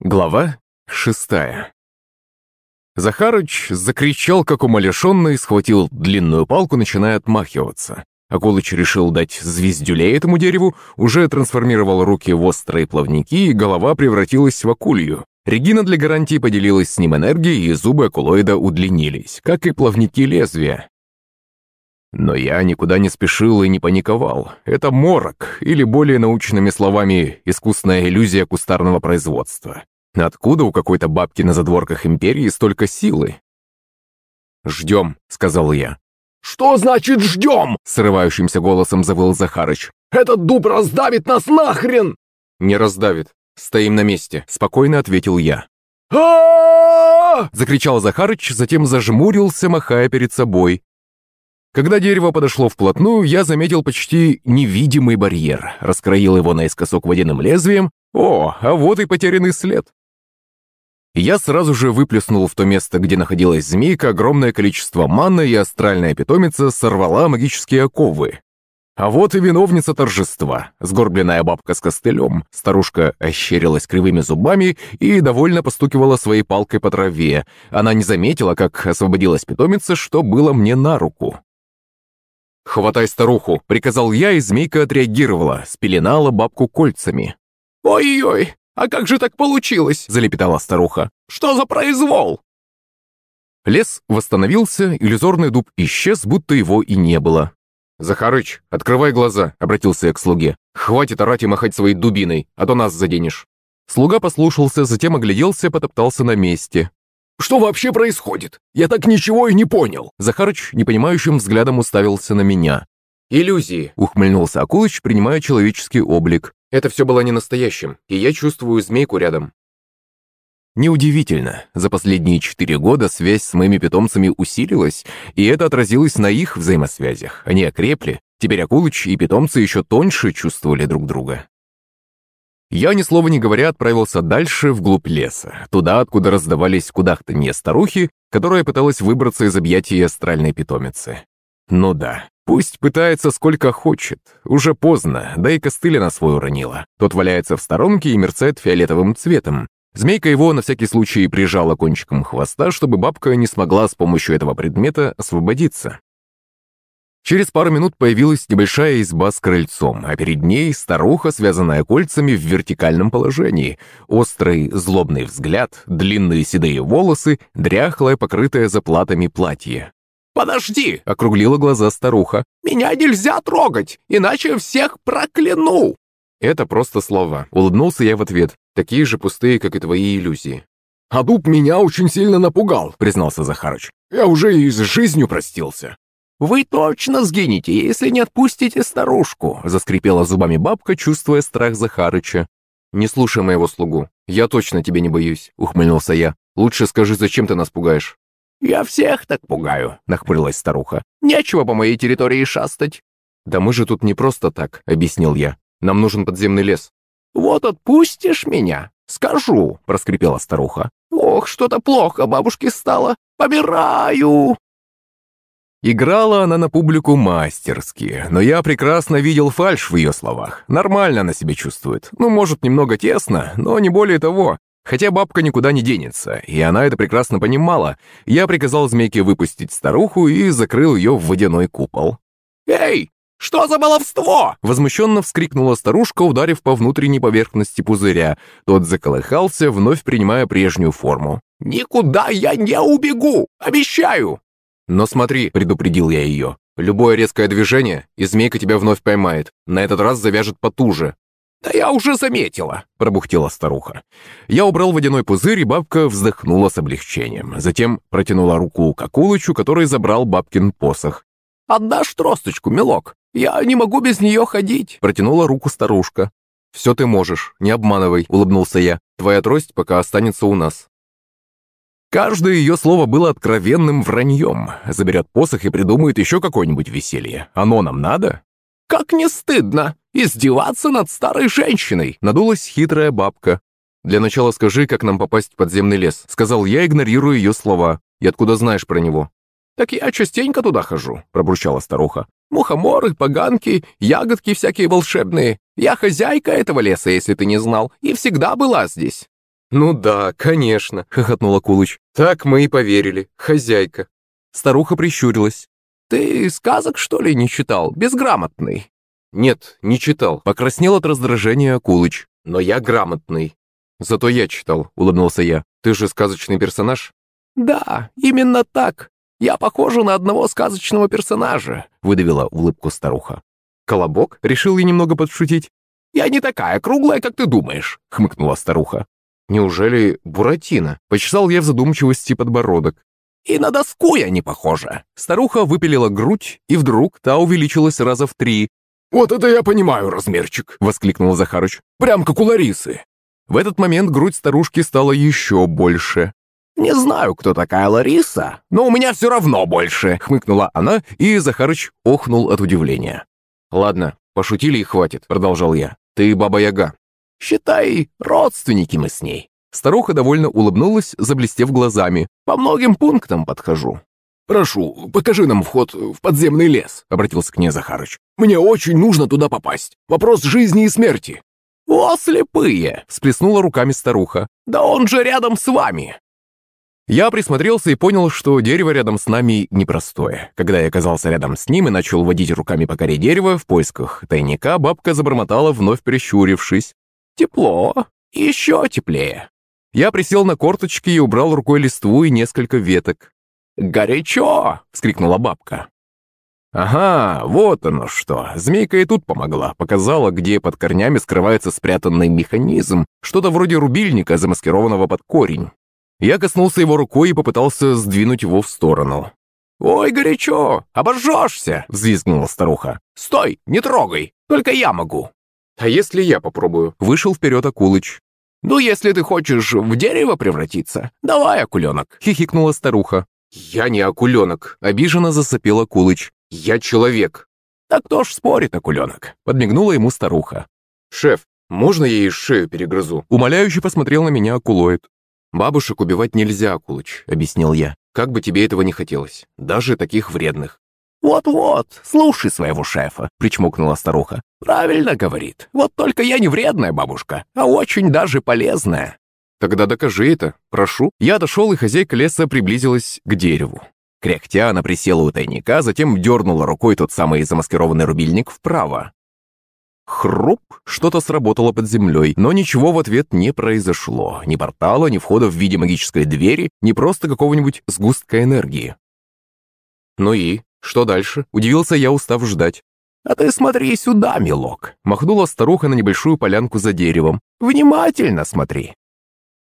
Глава шестая Захарыч закричал, как умалишенный, схватил длинную палку, начиная отмахиваться. Акулыч решил дать звездюлей этому дереву, уже трансформировал руки в острые плавники, и голова превратилась в акулью. Регина для гарантии поделилась с ним энергией, и зубы акулоида удлинились, как и плавники лезвия. Но я никуда не спешил и не паниковал. Это морок, или более научными словами, искусная иллюзия кустарного производства. Откуда у какой-то бабки на задворках империи столько силы? «Ждем», — сказал я. «Что значит ждем?» — срывающимся голосом завыл Захарыч. «Этот дуб раздавит нас нахрен!» «Не раздавит. Стоим на месте», — спокойно ответил я. а Закричал Захарыч, затем зажмурился, махая перед собой. Когда дерево подошло вплотную, я заметил почти невидимый барьер, раскроил его наискосок водяным лезвием. О, а вот и потерянный след. Я сразу же выплеснул в то место, где находилась змейка, огромное количество маны, и астральная питомица сорвала магические оковы. А вот и виновница торжества, сгорбленная бабка с костылем. Старушка ощерилась кривыми зубами и довольно постукивала своей палкой по траве. Она не заметила, как освободилась питомица, что было мне на руку. «Хватай старуху!» — приказал я, и змейка отреагировала, спеленала бабку кольцами. «Ой-ой, а как же так получилось?» — залепетала старуха. «Что за произвол?» Лес восстановился, иллюзорный дуб исчез, будто его и не было. «Захарыч, открывай глаза», — обратился я к слуге. «Хватит орать и махать своей дубиной, а то нас заденешь». Слуга послушался, затем огляделся, потоптался на месте. Что вообще происходит? Я так ничего и не понял!» Захарыч непонимающим взглядом уставился на меня. «Иллюзии», — ухмыльнулся Акулыч, принимая человеческий облик. «Это все было не настоящим, и я чувствую змейку рядом». Неудивительно, за последние четыре года связь с моими питомцами усилилась, и это отразилось на их взаимосвязях. Они окрепли, теперь Акулыч и питомцы еще тоньше чувствовали друг друга. Я, ни слова не говоря, отправился дальше, вглубь леса, туда, откуда раздавались кудахтанье старухи, которая пыталась выбраться из объятий астральной питомицы. Ну да, пусть пытается сколько хочет. Уже поздно, да и костыля на свой уронила. Тот валяется в сторонке и мерцает фиолетовым цветом. Змейка его на всякий случай прижала кончиком хвоста, чтобы бабка не смогла с помощью этого предмета освободиться. Через пару минут появилась небольшая изба с крыльцом, а перед ней старуха, связанная кольцами в вертикальном положении. Острый, злобный взгляд, длинные седые волосы, дряхлое, покрытое заплатами платье. «Подожди!» — округлила глаза старуха. «Меня нельзя трогать, иначе всех прокляну!» «Это просто слова», — улыбнулся я в ответ, такие же пустые, как и твои иллюзии. «А дуб меня очень сильно напугал», — признался Захарыч. «Я уже и с жизнью простился». «Вы точно сгинете, если не отпустите старушку», — заскрипела зубами бабка, чувствуя страх Захарыча. «Не слушай моего слугу. Я точно тебе не боюсь», — ухмыльнулся я. «Лучше скажи, зачем ты нас пугаешь?» «Я всех так пугаю», — нахмурилась старуха. «Нечего по моей территории шастать». «Да мы же тут не просто так», — объяснил я. «Нам нужен подземный лес». «Вот отпустишь меня?» «Скажу», — проскрипела старуха. «Ох, что-то плохо бабушке стало. Помираю!» Играла она на публику мастерски, но я прекрасно видел фальшь в ее словах. Нормально она себя чувствует. Ну, может, немного тесно, но не более того. Хотя бабка никуда не денется, и она это прекрасно понимала. Я приказал змейке выпустить старуху и закрыл ее в водяной купол. «Эй, что за баловство?» Возмущенно вскрикнула старушка, ударив по внутренней поверхности пузыря. Тот заколыхался, вновь принимая прежнюю форму. «Никуда я не убегу! Обещаю!» «Но смотри», — предупредил я ее, «любое резкое движение, и змейка тебя вновь поймает. На этот раз завяжет потуже». «Да я уже заметила», — пробухтела старуха. Я убрал водяной пузырь, и бабка вздохнула с облегчением. Затем протянула руку к Акулычу, который забрал бабкин посох. «Отдашь тросточку, милок? Я не могу без нее ходить», — протянула руку старушка. «Все ты можешь, не обманывай», — улыбнулся я. «Твоя трость пока останется у нас». Каждое ее слово было откровенным враньем. Заберет посох и придумает еще какое-нибудь веселье. Оно нам надо? «Как не стыдно! Издеваться над старой женщиной!» Надулась хитрая бабка. «Для начала скажи, как нам попасть в подземный лес», сказал я, игнорируя ее слова. «И откуда знаешь про него?» «Так я частенько туда хожу», пробурчала старуха. «Мухоморы, поганки, ягодки всякие волшебные. Я хозяйка этого леса, если ты не знал, и всегда была здесь». «Ну да, конечно», — хохотнул Акулыч. «Так мы и поверили. Хозяйка». Старуха прищурилась. «Ты сказок, что ли, не читал? Безграмотный». «Нет, не читал». Покраснел от раздражения Акулыч. «Но я грамотный». «Зато я читал», — улыбнулся я. «Ты же сказочный персонаж?» «Да, именно так. Я похожа на одного сказочного персонажа», — выдавила улыбку старуха. «Колобок?» — решил я немного подшутить. «Я не такая круглая, как ты думаешь», — хмыкнула старуха. «Неужели Буратино?» — почесал я в задумчивости подбородок. «И на доску я не похожа». Старуха выпилила грудь, и вдруг та увеличилась раза в три. «Вот это я понимаю размерчик!» — воскликнул Захарыч. «Прям как у Ларисы!» В этот момент грудь старушки стала еще больше. «Не знаю, кто такая Лариса, но у меня все равно больше!» — хмыкнула она, и Захарыч охнул от удивления. «Ладно, пошутили и хватит», — продолжал я. «Ты баба-яга». «Считай, родственники мы с ней». Старуха довольно улыбнулась, заблестев глазами. «По многим пунктам подхожу». «Прошу, покажи нам вход в подземный лес», — обратился к ней Захарыч. «Мне очень нужно туда попасть. Вопрос жизни и смерти». «О, слепые!» — всплеснула руками старуха. «Да он же рядом с вами!» Я присмотрелся и понял, что дерево рядом с нами непростое. Когда я оказался рядом с ним и начал водить руками по коре дерева в поисках тайника, бабка забормотала, вновь прищурившись. «Тепло, еще теплее». Я присел на корточки и убрал рукой листву и несколько веток. «Горячо!» — вскрикнула бабка. Ага, вот оно что. Змейка и тут помогла. Показала, где под корнями скрывается спрятанный механизм. Что-то вроде рубильника, замаскированного под корень. Я коснулся его рукой и попытался сдвинуть его в сторону. «Ой, горячо! Обожжешься!» — взвизгнула старуха. «Стой! Не трогай! Только я могу!» «А если я попробую?» — вышел вперед Акулыч. «Ну, если ты хочешь в дерево превратиться, давай, акуленок!» — хихикнула старуха. «Я не акуленок!» — обиженно засопел Акулыч. «Я человек!» «Так кто ж спорит, акуленок?» — подмигнула ему старуха. «Шеф, можно я ей шею перегрызу?» Умоляюще посмотрел на меня Акулоид. «Бабушек убивать нельзя, Акулыч», — объяснил я. «Как бы тебе этого не хотелось. Даже таких вредных». «Вот-вот, слушай своего шефа», — причмокнула старуха. «Правильно говорит. Вот только я не вредная бабушка, а очень даже полезная». «Тогда докажи это, прошу». Я дошел, и хозяйка леса приблизилась к дереву. Кряхтя она присела у тайника, затем дернула рукой тот самый замаскированный рубильник вправо. Хруп, что-то сработало под землей, но ничего в ответ не произошло. Ни портала, ни входа в виде магической двери, ни просто какого-нибудь сгустка энергии. «Ну и? Что дальше?» – удивился я, устав ждать. «А ты смотри сюда, милок!» – махнула старуха на небольшую полянку за деревом. «Внимательно смотри!»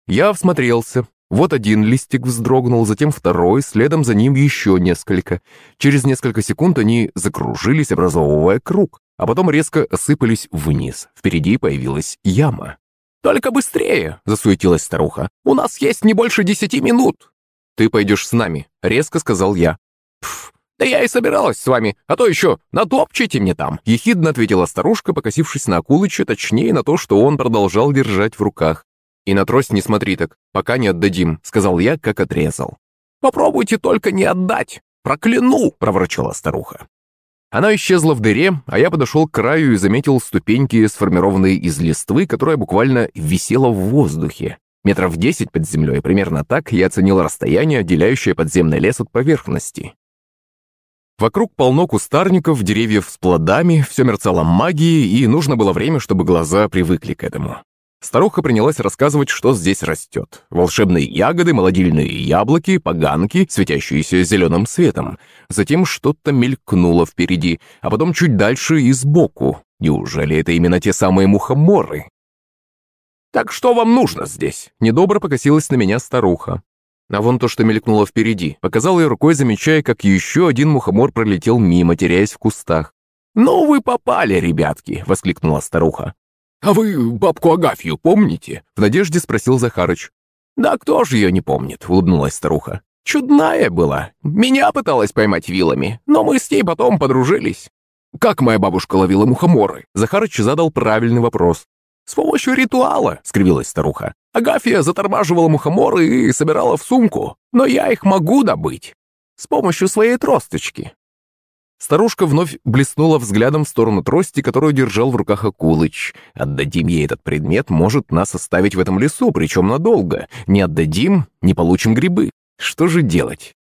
Я всмотрелся. Вот один листик вздрогнул, затем второй, следом за ним еще несколько. Через несколько секунд они закружились, образовывая круг а потом резко осыпались вниз. Впереди появилась яма. «Только быстрее!» – засуетилась старуха. «У нас есть не больше десяти минут!» «Ты пойдешь с нами», – резко сказал я. «Пф, да я и собиралась с вами, а то еще натопчите мне там!» Ехидно ответила старушка, покосившись на Акулыча, точнее на то, что он продолжал держать в руках. «И на трость не смотри так, пока не отдадим», – сказал я, как отрезал. «Попробуйте только не отдать! Прокляну!» – проворчала старуха. Она исчезла в дыре, а я подошел к краю и заметил ступеньки, сформированные из листвы, которая буквально висела в воздухе. Метров десять под землей, примерно так я оценил расстояние, отделяющее подземный лес от поверхности. Вокруг полно кустарников, деревьев с плодами, все мерцало магией, и нужно было время, чтобы глаза привыкли к этому. Старуха принялась рассказывать, что здесь растет. Волшебные ягоды, молодильные яблоки, поганки, светящиеся зеленым светом. Затем что-то мелькнуло впереди, а потом чуть дальше и сбоку. Неужели это именно те самые мухоморы? «Так что вам нужно здесь?» Недобро покосилась на меня старуха. А вон то, что мелькнуло впереди, показал я рукой, замечая, как еще один мухомор пролетел мимо, теряясь в кустах. «Ну вы попали, ребятки!» — воскликнула старуха. «А вы бабку Агафью помните?» — в надежде спросил Захарыч. «Да кто же ее не помнит?» — улыбнулась старуха. «Чудная была. Меня пыталась поймать вилами, но мы с ней потом подружились». «Как моя бабушка ловила мухоморы?» Захарыч задал правильный вопрос. «С помощью ритуала», — скривилась старуха. «Агафья затормаживала мухоморы и собирала в сумку, но я их могу добыть. С помощью своей тросточки». Старушка вновь блеснула взглядом в сторону трости, которую держал в руках Акулыч. «Отдадим ей этот предмет, может нас оставить в этом лесу, причем надолго. Не отдадим, не получим грибы. Что же делать?»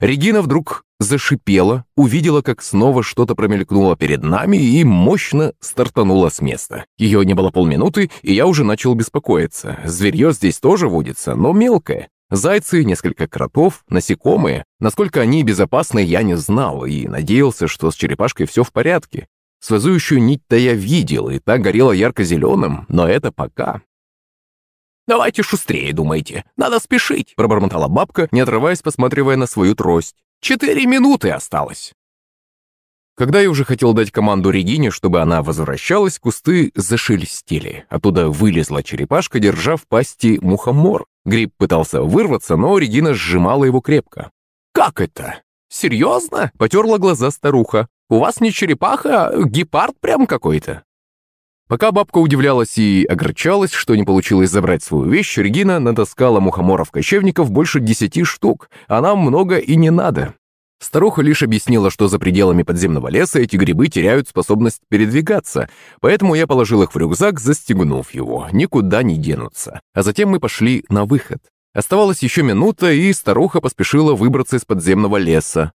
Регина вдруг зашипела, увидела, как снова что-то промелькнуло перед нами и мощно стартанула с места. Ее не было полминуты, и я уже начал беспокоиться. Зверье здесь тоже водится, но мелкое. Зайцы, несколько кротов, насекомые. Насколько они безопасны, я не знал и надеялся, что с черепашкой все в порядке. Связующую нить-то я видел, и та горела ярко-зеленым, но это пока. «Давайте шустрее, думайте. Надо спешить», — пробормотала бабка, не отрываясь, посматривая на свою трость. «Четыре минуты осталось». Когда я уже хотел дать команду Регине, чтобы она возвращалась, кусты зашелестели. Оттуда вылезла черепашка, держа в пасти мухомор. Гриб пытался вырваться, но Регина сжимала его крепко. «Как это? Серьезно?» — потерла глаза старуха. «У вас не черепаха, а гепард прям какой-то». Пока бабка удивлялась и огорчалась, что не получилось забрать свою вещь, Регина натаскала мухоморов-кочевников больше десяти штук, а нам много и не надо. Старуха лишь объяснила, что за пределами подземного леса эти грибы теряют способность передвигаться, поэтому я положил их в рюкзак, застегнув его, никуда не денутся. А затем мы пошли на выход. Оставалась еще минута, и старуха поспешила выбраться из подземного леса.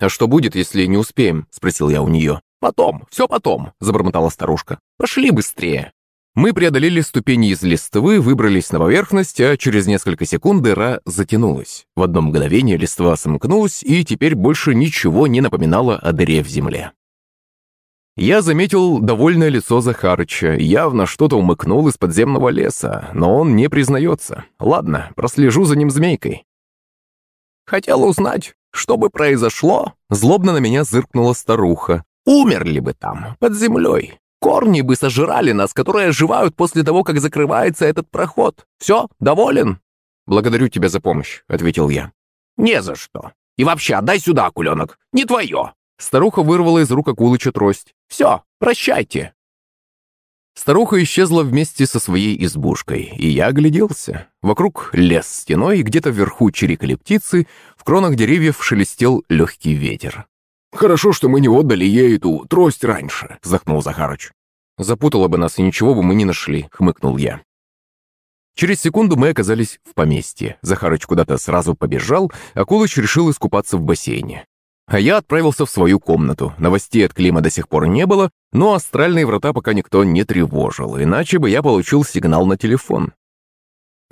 «А что будет, если не успеем?» – спросил я у нее. «Потом, все потом», – забормотала старушка. «Пошли быстрее». Мы преодолели ступени из листвы, выбрались на поверхность, а через несколько секунд дыра затянулась. В одно мгновение листва сомкнулась, и теперь больше ничего не напоминало о дыре в земле. Я заметил довольное лицо Захарыча, явно что-то умыкнул из подземного леса, но он не признается. Ладно, прослежу за ним змейкой. «Хотел узнать, что бы произошло?» Злобно на меня зыркнула старуха. «Умерли бы там, под землей. Корни бы сожрали нас, которые оживают после того, как закрывается этот проход. Все, доволен?» «Благодарю тебя за помощь», — ответил я. «Не за что. И вообще, отдай сюда, куленок. Не твое». Старуха вырвала из рук Акулыча трость. «Все, прощайте». Старуха исчезла вместе со своей избушкой, и я огляделся. Вокруг лес стеной, где-то вверху чирикали птицы, в кронах деревьев шелестел легкий ветер. «Хорошо, что мы не отдали ей эту трость раньше», — вздохнул Захарыч. «Запутала бы нас, и ничего бы мы не нашли», — хмыкнул я. Через секунду мы оказались в поместье. Захарыч куда-то сразу побежал, а Кулыч решил искупаться в бассейне. А я отправился в свою комнату. Новостей от Клима до сих пор не было, но астральные врата пока никто не тревожил, иначе бы я получил сигнал на телефон.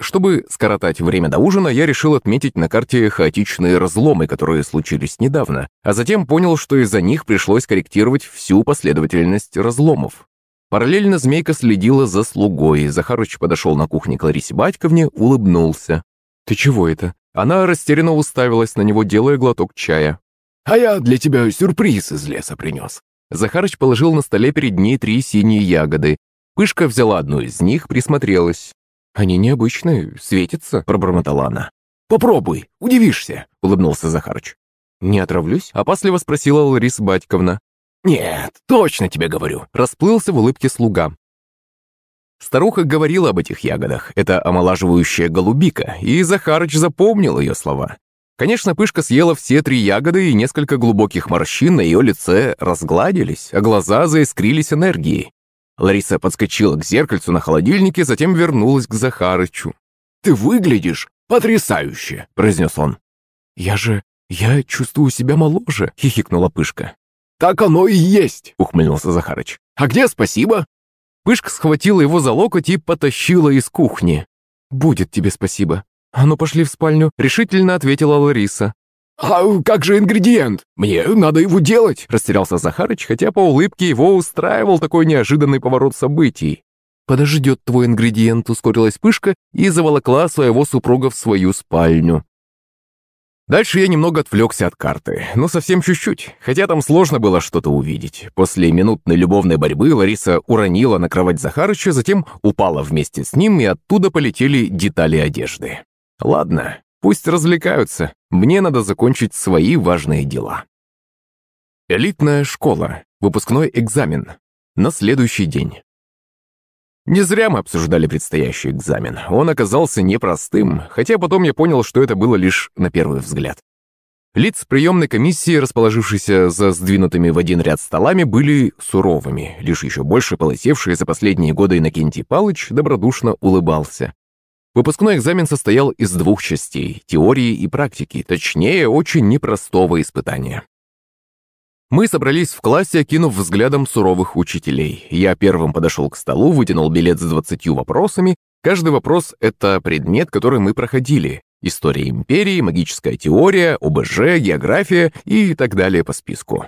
Чтобы скоротать время до ужина, я решил отметить на карте хаотичные разломы, которые случились недавно, а затем понял, что из-за них пришлось корректировать всю последовательность разломов. Параллельно Змейка следила за слугой. Захарыч подошел на кухне к Ларисе Батьковне, улыбнулся. «Ты чего это?» Она растерянно уставилась на него, делая глоток чая. «А я для тебя сюрприз из леса принес». Захарыч положил на столе перед ней три синие ягоды. Пышка взяла одну из них, присмотрелась. «Они необычные, светятся», — пробормотала она. «Попробуй, удивишься», — улыбнулся Захарыч. «Не отравлюсь?» — опасливо спросила Лариса Батьковна. «Нет, точно тебе говорю», — расплылся в улыбке слуга. Старуха говорила об этих ягодах. Это омолаживающая голубика, и Захарыч запомнил ее слова. Конечно, Пышка съела все три ягоды, и несколько глубоких морщин на ее лице разгладились, а глаза заискрились энергией. Лариса подскочила к зеркальцу на холодильнике, затем вернулась к Захарычу. «Ты выглядишь потрясающе!» – произнес он. «Я же... я чувствую себя моложе!» – хихикнула Пышка. «Так оно и есть!» – ухмыльнулся Захарыч. «А где спасибо?» Пышка схватила его за локоть и потащила из кухни. «Будет тебе спасибо. А ну пошли в спальню», – решительно ответила Лариса. «А как же ингредиент? Мне надо его делать!» Растерялся Захарыч, хотя по улыбке его устраивал такой неожиданный поворот событий. «Подождет твой ингредиент», — ускорилась Пышка и заволокла своего супруга в свою спальню. Дальше я немного отвлекся от карты, но совсем чуть-чуть, хотя там сложно было что-то увидеть. После минутной любовной борьбы Лариса уронила на кровать Захарыча, затем упала вместе с ним, и оттуда полетели детали одежды. Ладно, Пусть развлекаются, мне надо закончить свои важные дела. Элитная школа. Выпускной экзамен. На следующий день. Не зря мы обсуждали предстоящий экзамен. Он оказался непростым, хотя потом я понял, что это было лишь на первый взгляд. Лиц приемной комиссии, расположившейся за сдвинутыми в один ряд столами, были суровыми. Лишь еще больше полосевший за последние годы Иннокентий Палыч добродушно улыбался. Выпускной экзамен состоял из двух частей – теории и практики, точнее, очень непростого испытания. Мы собрались в классе, окинув взглядом суровых учителей. Я первым подошел к столу, вытянул билет с двадцатью вопросами. Каждый вопрос – это предмет, который мы проходили. История империи, магическая теория, ОБЖ, география и так далее по списку.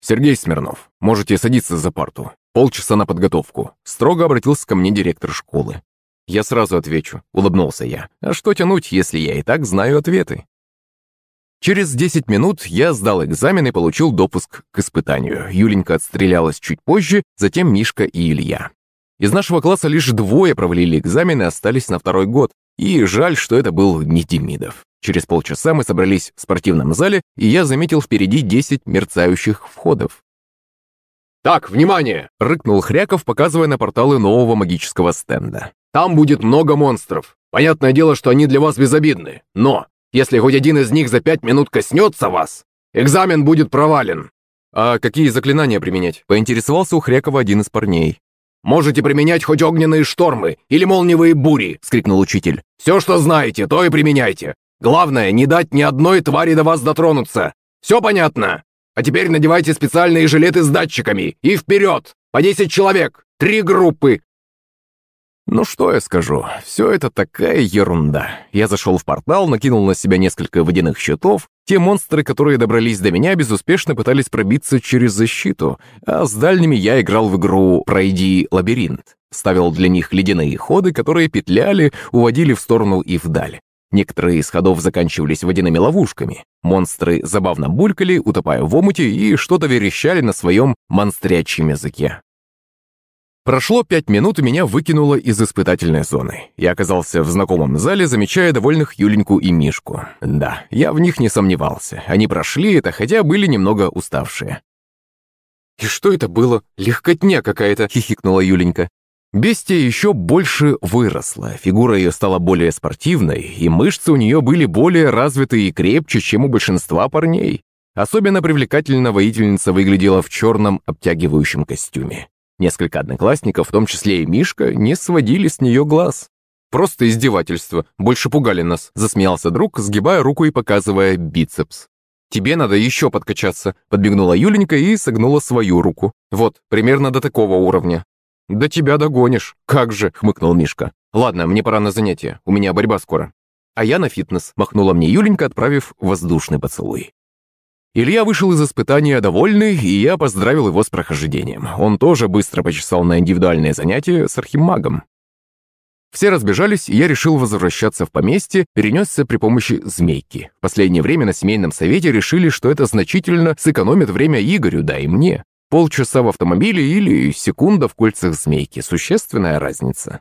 «Сергей Смирнов, можете садиться за парту. Полчаса на подготовку», – строго обратился ко мне директор школы. «Я сразу отвечу», — улыбнулся я. «А что тянуть, если я и так знаю ответы?» Через 10 минут я сдал экзамен и получил допуск к испытанию. Юленька отстрелялась чуть позже, затем Мишка и Илья. Из нашего класса лишь двое провалили экзамен и остались на второй год. И жаль, что это был не Демидов. Через полчаса мы собрались в спортивном зале, и я заметил впереди 10 мерцающих входов. «Так, внимание!» — рыкнул Хряков, показывая на порталы нового магического стенда. Там будет много монстров. Понятное дело, что они для вас безобидны. Но, если хоть один из них за пять минут коснется вас, экзамен будет провален». «А какие заклинания применять?» – поинтересовался у Хрякова один из парней. «Можете применять хоть огненные штормы или молниевые бури!» – скрикнул учитель. «Все, что знаете, то и применяйте. Главное, не дать ни одной твари до вас дотронуться. Все понятно? А теперь надевайте специальные жилеты с датчиками и вперед! По 10 человек! Три группы! Ну что я скажу, все это такая ерунда. Я зашел в портал, накинул на себя несколько водяных щитов. Те монстры, которые добрались до меня, безуспешно пытались пробиться через защиту, а с дальними я играл в игру «Пройди лабиринт». Ставил для них ледяные ходы, которые петляли, уводили в сторону и вдаль. Некоторые из ходов заканчивались водяными ловушками. Монстры забавно булькали, утопая в омуте, и что-то верещали на своем монстрячьем языке. Прошло пять минут, и меня выкинуло из испытательной зоны. Я оказался в знакомом зале, замечая довольных Юленьку и Мишку. Да, я в них не сомневался. Они прошли это, хотя были немного уставшие. «И что это было? Легкотня какая-то!» — хихикнула Юленька. Бестия еще больше выросла, фигура ее стала более спортивной, и мышцы у нее были более развитые и крепче, чем у большинства парней. Особенно привлекательно воительница выглядела в черном обтягивающем костюме. Несколько одноклассников, в том числе и Мишка, не сводили с нее глаз. «Просто издевательство, больше пугали нас», — засмеялся друг, сгибая руку и показывая бицепс. «Тебе надо еще подкачаться», — подбегнула Юленька и согнула свою руку. «Вот, примерно до такого уровня». «Да тебя догонишь, как же», — хмыкнул Мишка. «Ладно, мне пора на занятия, у меня борьба скоро». «А я на фитнес», — махнула мне Юленька, отправив воздушный поцелуй. Илья вышел из испытания довольный, и я поздравил его с прохождением. Он тоже быстро почесал на индивидуальные занятия с архимагом. Все разбежались, и я решил возвращаться в поместье, перенесся при помощи змейки. В последнее время на семейном совете решили, что это значительно сэкономит время Игорю, да и мне. Полчаса в автомобиле или секунда в кольцах змейки. Существенная разница.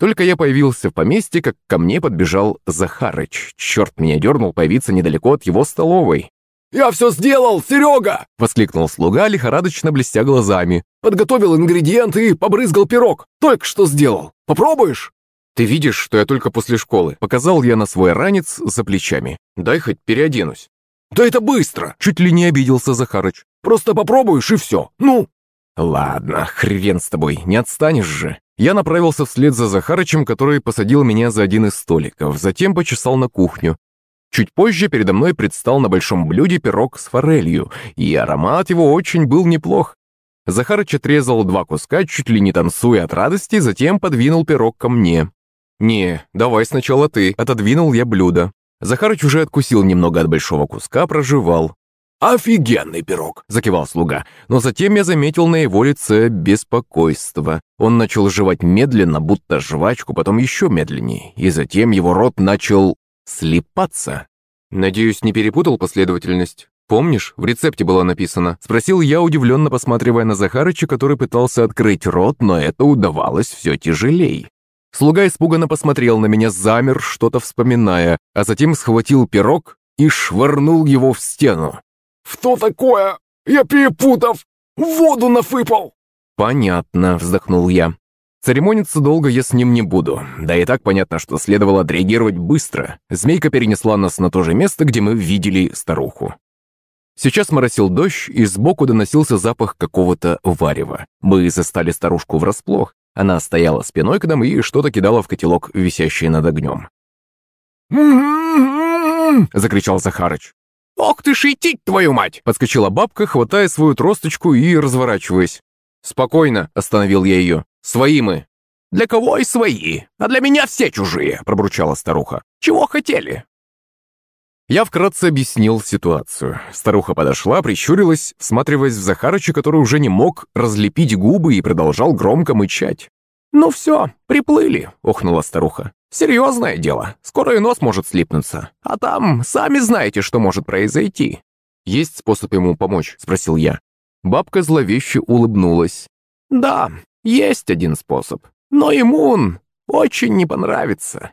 Только я появился в поместье, как ко мне подбежал Захарыч. Черт меня дернул появиться недалеко от его столовой. «Я все сделал, Серега!» — воскликнул слуга, лихорадочно блестя глазами. «Подготовил ингредиенты и побрызгал пирог. Только что сделал. Попробуешь?» «Ты видишь, что я только после школы?» Показал я на свой ранец за плечами. «Дай хоть переоденусь». «Да это быстро!» — чуть ли не обиделся Захарыч. «Просто попробуешь и все. Ну!» «Ладно, хрен с тобой, не отстанешь же». Я направился вслед за Захарычем, который посадил меня за один из столиков, затем почесал на кухню. Чуть позже передо мной предстал на большом блюде пирог с форелью, и аромат его очень был неплох. Захарыч отрезал два куска, чуть ли не танцуя от радости, затем подвинул пирог ко мне. «Не, давай сначала ты», — отодвинул я блюдо. Захарыч уже откусил немного от большого куска, проживал. «Офигенный пирог!» – закивал слуга. Но затем я заметил на его лице беспокойство. Он начал жевать медленно, будто жвачку, потом еще медленнее. И затем его рот начал слепаться. Надеюсь, не перепутал последовательность? Помнишь, в рецепте было написано? Спросил я, удивленно посматривая на Захарыча, который пытался открыть рот, но это удавалось все тяжелей. Слуга испуганно посмотрел на меня, замер, что-то вспоминая, а затем схватил пирог и швырнул его в стену. «Что такое? Я перепутав! Воду нафыпал!» «Понятно», — вздохнул я. Церемониться долго я с ним не буду. Да и так понятно, что следовало отреагировать быстро. Змейка перенесла нас на то же место, где мы видели старуху. Сейчас моросил дождь, и сбоку доносился запах какого-то варева. Мы застали старушку врасплох. Она стояла спиной к нам и что-то кидала в котелок, висящий над огнем. закричал Захарыч. «Ох ты идти, твою мать!» Подскочила бабка, хватая свою тросточку и разворачиваясь. «Спокойно», — остановил я ее. «Свои мы». «Для кого и свои? А для меня все чужие», — пробурчала старуха. «Чего хотели?» Я вкратце объяснил ситуацию. Старуха подошла, прищурилась, всматриваясь в Захарыча, который уже не мог разлепить губы и продолжал громко мычать. «Ну все, приплыли», — охнула старуха. «Серьезное дело. Скоро и нос может слипнуться. А там, сами знаете, что может произойти». «Есть способ ему помочь?» — спросил я. Бабка зловеще улыбнулась. «Да, есть один способ. Но ему он очень не понравится.